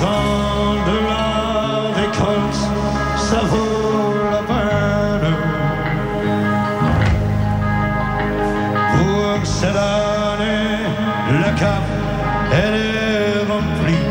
Temps de la récolte, ça vaut la peine. Pour cette année, la cape, elle est remplie.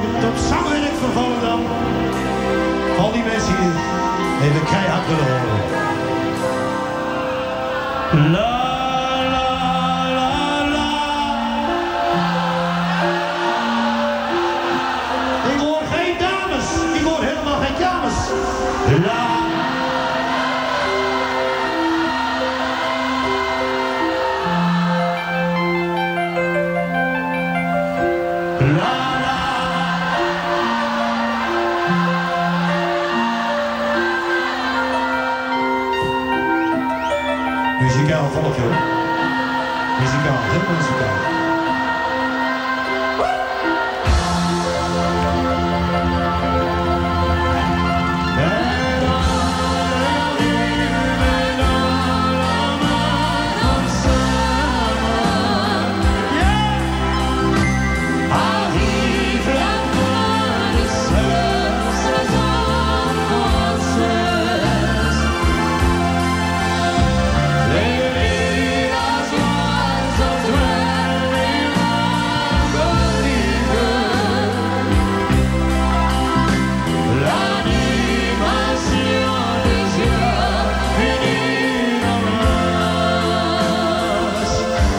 Nu zou ik tot zangwerk vervallen dan. Al die mensen hier even keihard willen horen. La la la la. Ik hoor geen dames. Ik hoor helemaal geen dames. La. La la. Muzikaal volk, joh. Muzikaal, heel muzikaal.